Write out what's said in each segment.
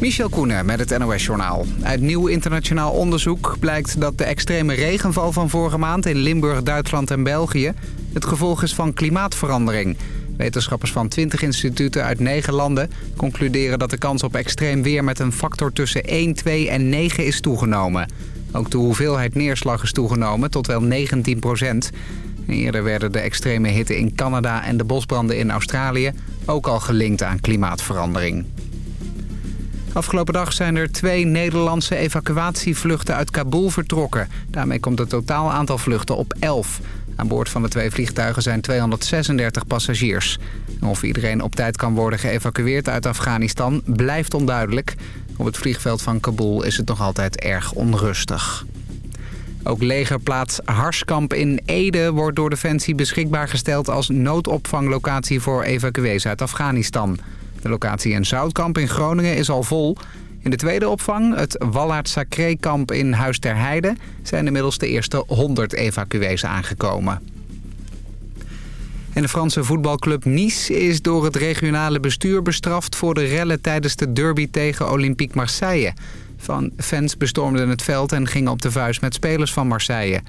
Michel Koenen met het NOS-journaal. Uit nieuw internationaal onderzoek blijkt dat de extreme regenval van vorige maand... in Limburg, Duitsland en België het gevolg is van klimaatverandering. Wetenschappers van 20 instituten uit 9 landen concluderen dat de kans op extreem weer... met een factor tussen 1, 2 en 9 is toegenomen. Ook de hoeveelheid neerslag is toegenomen tot wel 19 procent. Eerder werden de extreme hitte in Canada en de bosbranden in Australië... ook al gelinkt aan klimaatverandering. Afgelopen dag zijn er twee Nederlandse evacuatievluchten uit Kabul vertrokken. Daarmee komt het totaal aantal vluchten op 11. Aan boord van de twee vliegtuigen zijn 236 passagiers. Of iedereen op tijd kan worden geëvacueerd uit Afghanistan blijft onduidelijk. Op het vliegveld van Kabul is het nog altijd erg onrustig. Ook legerplaats Harskamp in Ede wordt door Defensie beschikbaar gesteld als noodopvanglocatie voor evacuees uit Afghanistan. De locatie in Zoutkamp in Groningen is al vol. In de tweede opvang, het Wallaard Sacré-kamp in Huis ter Heide... zijn inmiddels de eerste 100 evacuees aangekomen. En de Franse voetbalclub Nice is door het regionale bestuur bestraft... voor de rellen tijdens de derby tegen Olympique Marseille. Van fans bestormden het veld en gingen op de vuist met spelers van Marseille.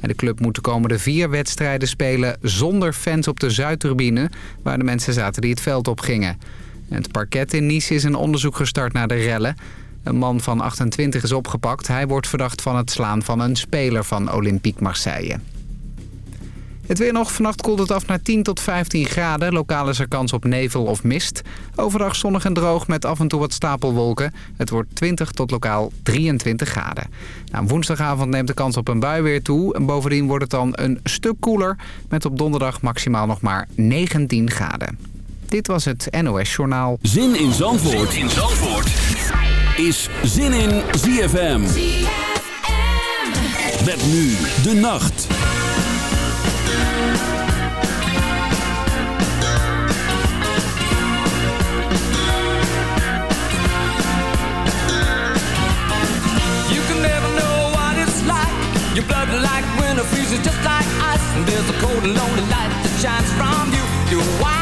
En de club moet de komende vier wedstrijden spelen zonder fans op de Zuidturbine... waar de mensen zaten die het veld op gingen. Het parket in Nice is een onderzoek gestart naar de rellen. Een man van 28 is opgepakt. Hij wordt verdacht van het slaan van een speler van Olympique Marseille. Het weer nog. Vannacht koelt het af naar 10 tot 15 graden. Lokaal is er kans op nevel of mist. Overdag zonnig en droog met af en toe wat stapelwolken. Het wordt 20 tot lokaal 23 graden. Nou, woensdagavond neemt de kans op een bui weer toe. En bovendien wordt het dan een stuk koeler. Met op donderdag maximaal nog maar 19 graden. Dit was het NOS Journaal. Zin in Zandvoort, zin in Zandvoort. is Zin in ZFM. ZFM. Met nu de nacht. Your blood like winter freezes just like ice And there's a cold and lonely light that shines from you You wind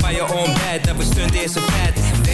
bed. your own bed, never stunt is a bed.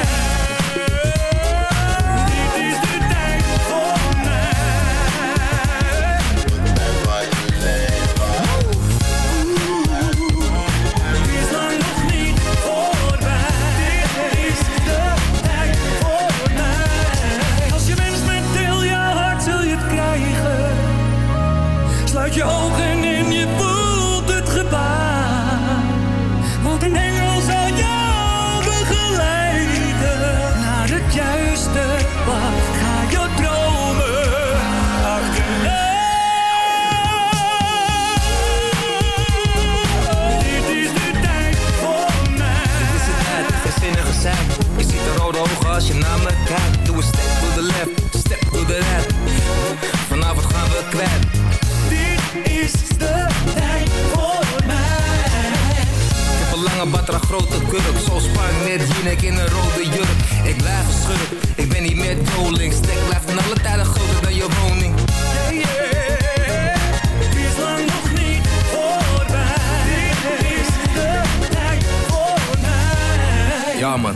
Je ogen en je voelt het gebaar. Want een engel zal jou begeleiden naar het juiste pad. Ga je dromen achterna. Dit is de tijd voor mij. Dit is de tijd, geen zinnige zijn. Je ziet de rode ogen als je naar me kijkt. Doe een step to the left, step to the right. Vanavond gaan we kwijt. Een batra, grote kurk. Zo spank net Jinek in een rode jurk. Ik blijf geschurk, ik ben niet meer doling. Stek blijft van alle tijden groter dan je woning. Yeah, yeah. Het is lang nog niet voorbij. Dit is de tijd voor mij. Ja man.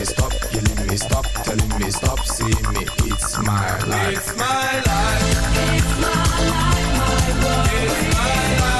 me stop, killing me stop, telling me stop, seeing me, it's my life. It's my life. It's my life, my world. It's my life.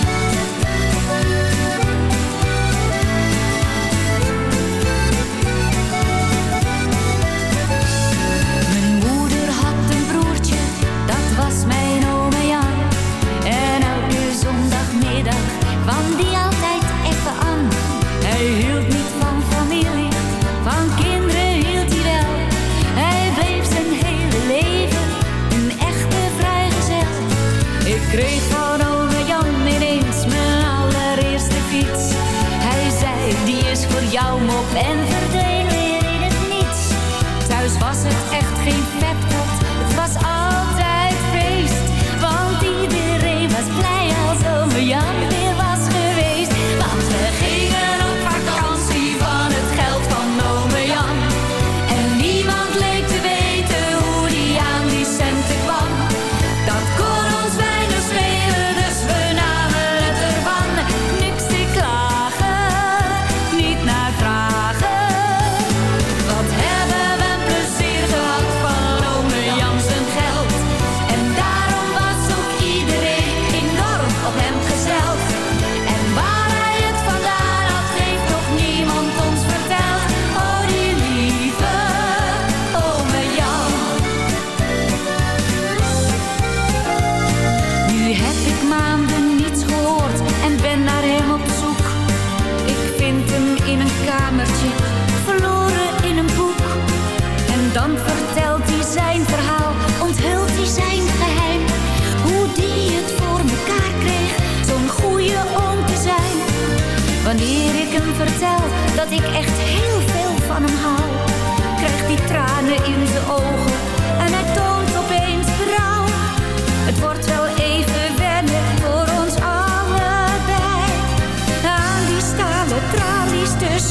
kreeg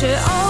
却熬。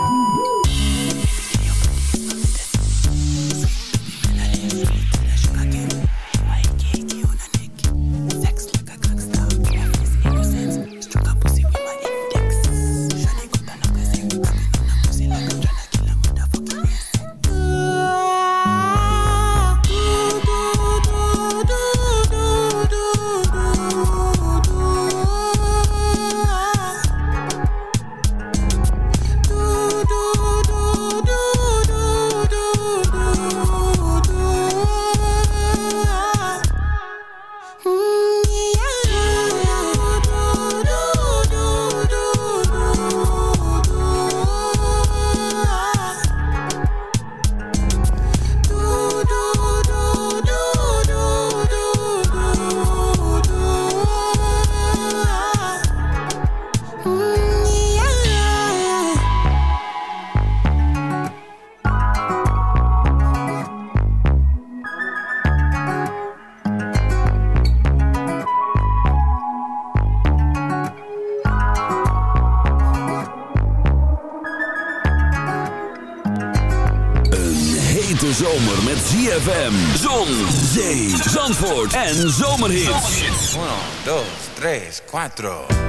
ZFM, Zon, Zee, Zandvoort en Zomerhits. 1, 2, 3, 4.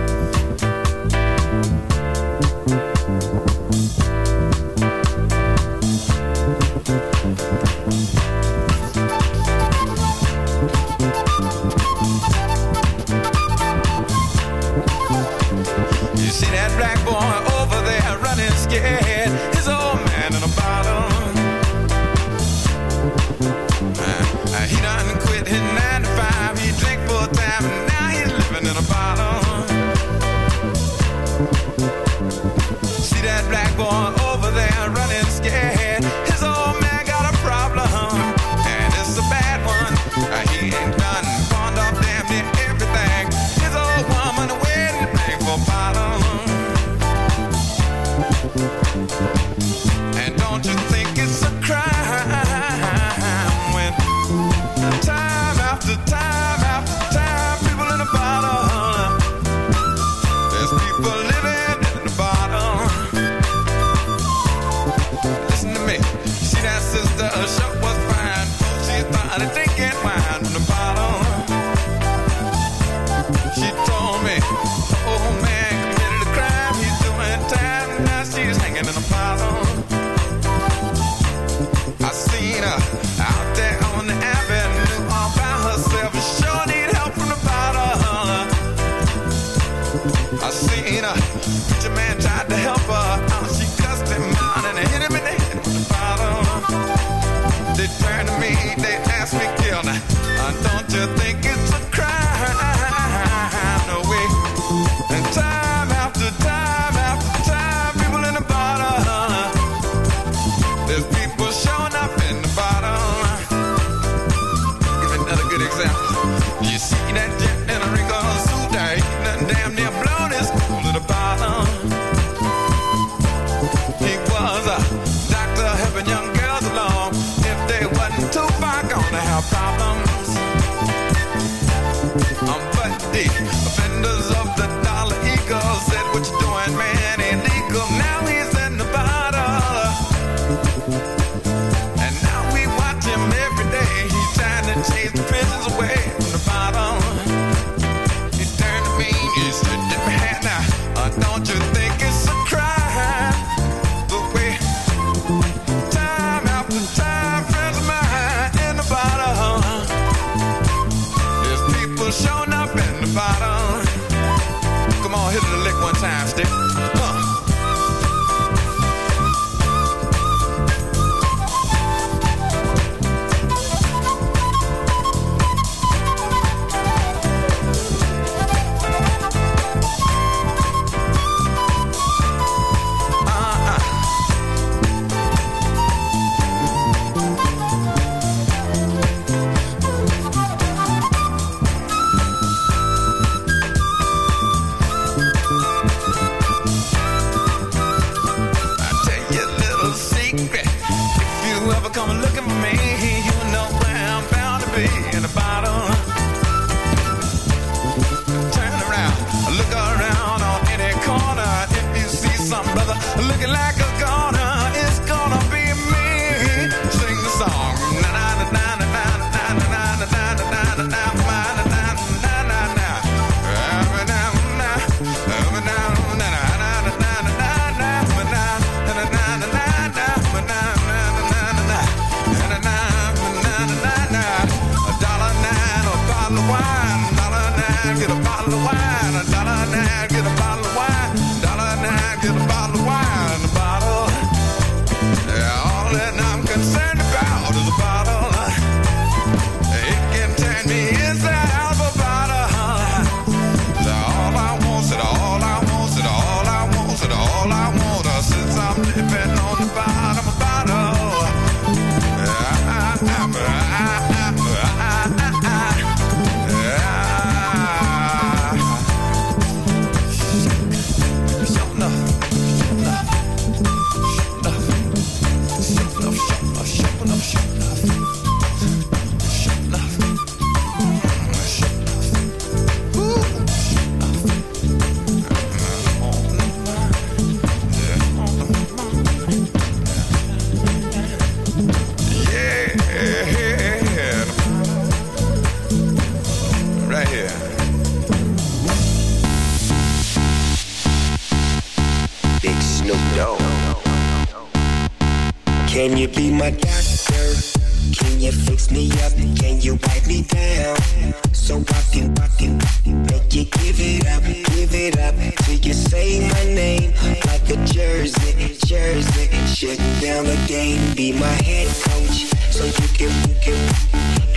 game, be my head coach, so you can, you can,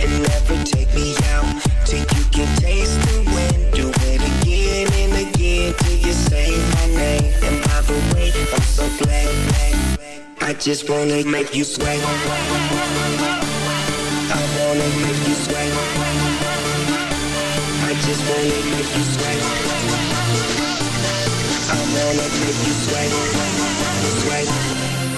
and never take me out till you can taste the wind. Do it again and again till you say my name. And by the way, I'm so black, I just wanna make you sweat. I wanna make you sweat. I just wanna make you sweat. I wanna make you sweat, sweat.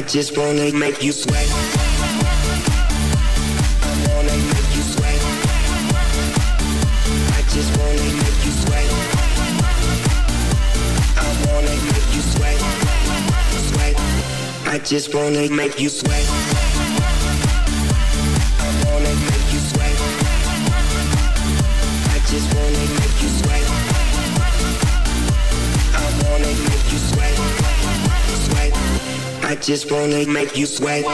I just wanna make you sweat. I wanna make you. I just wanna make you. I wanna make you. Sweat. I just wanna make you sweat. just wanna make you sweat.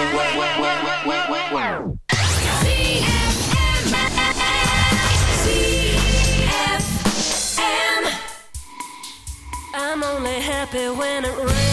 I'm only happy when it rains.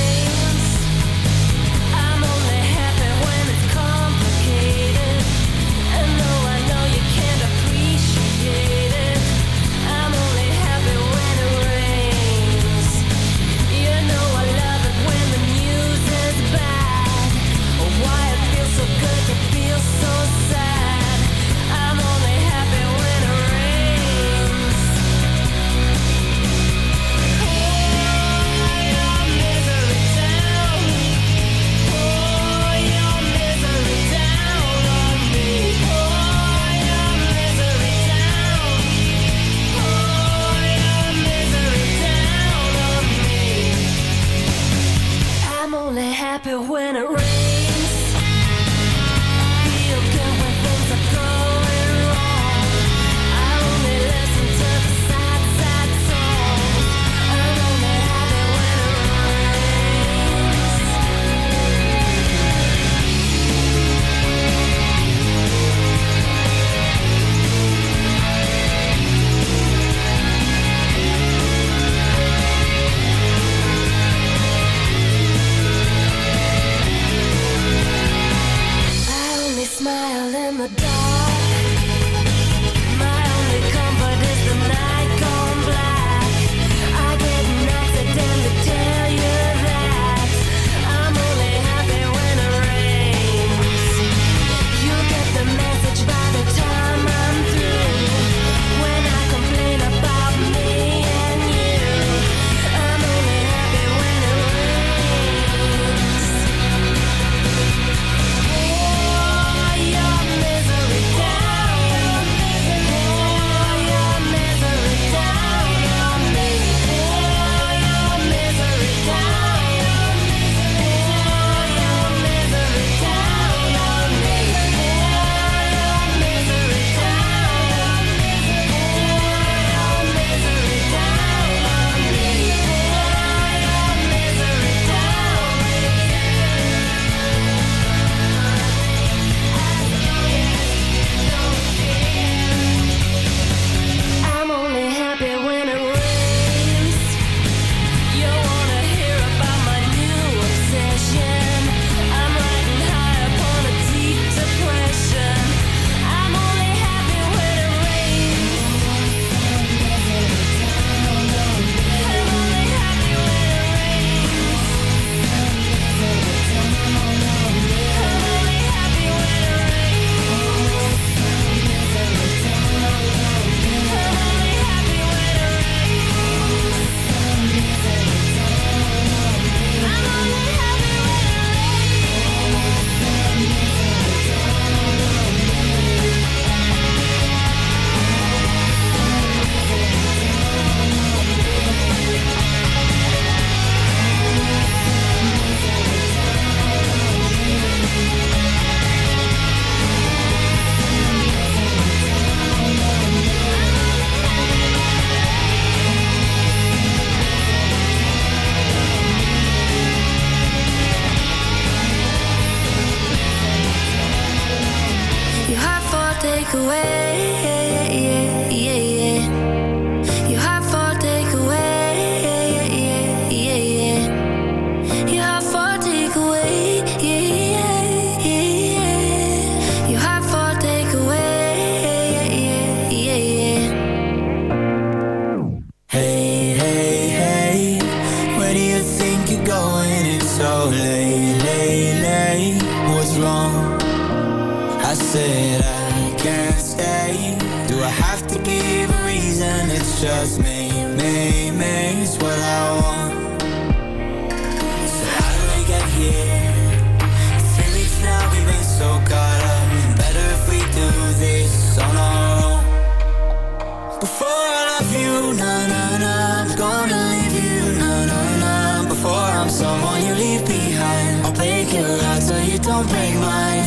when I leave behind. I'll break your heart so you don't break mine.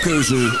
jouw keuze.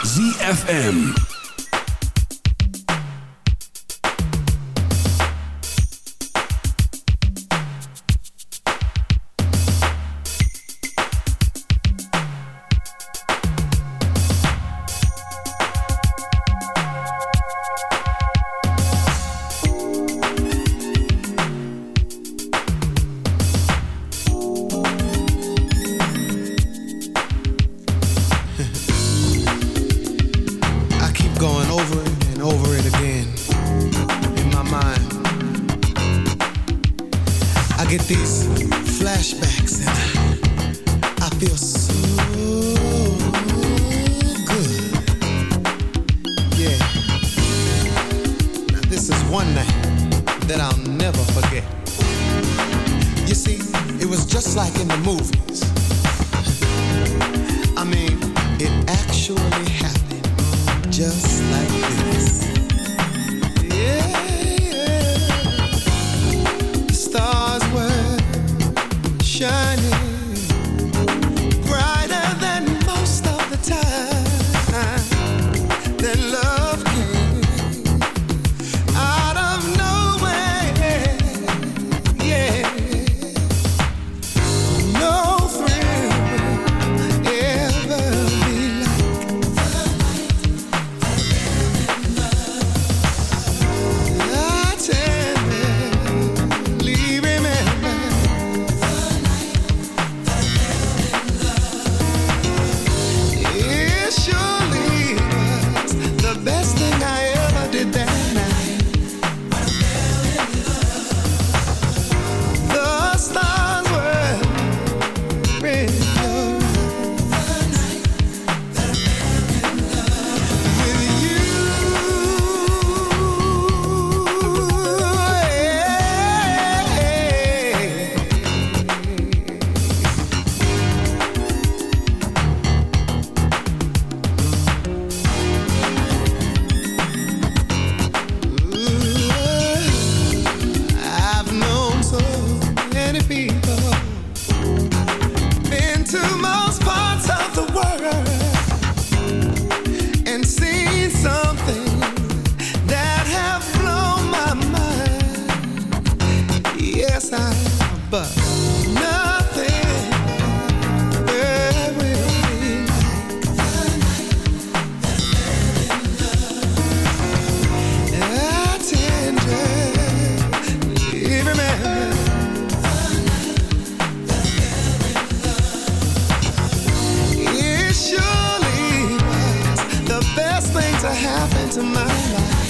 Best thing to happen to my life.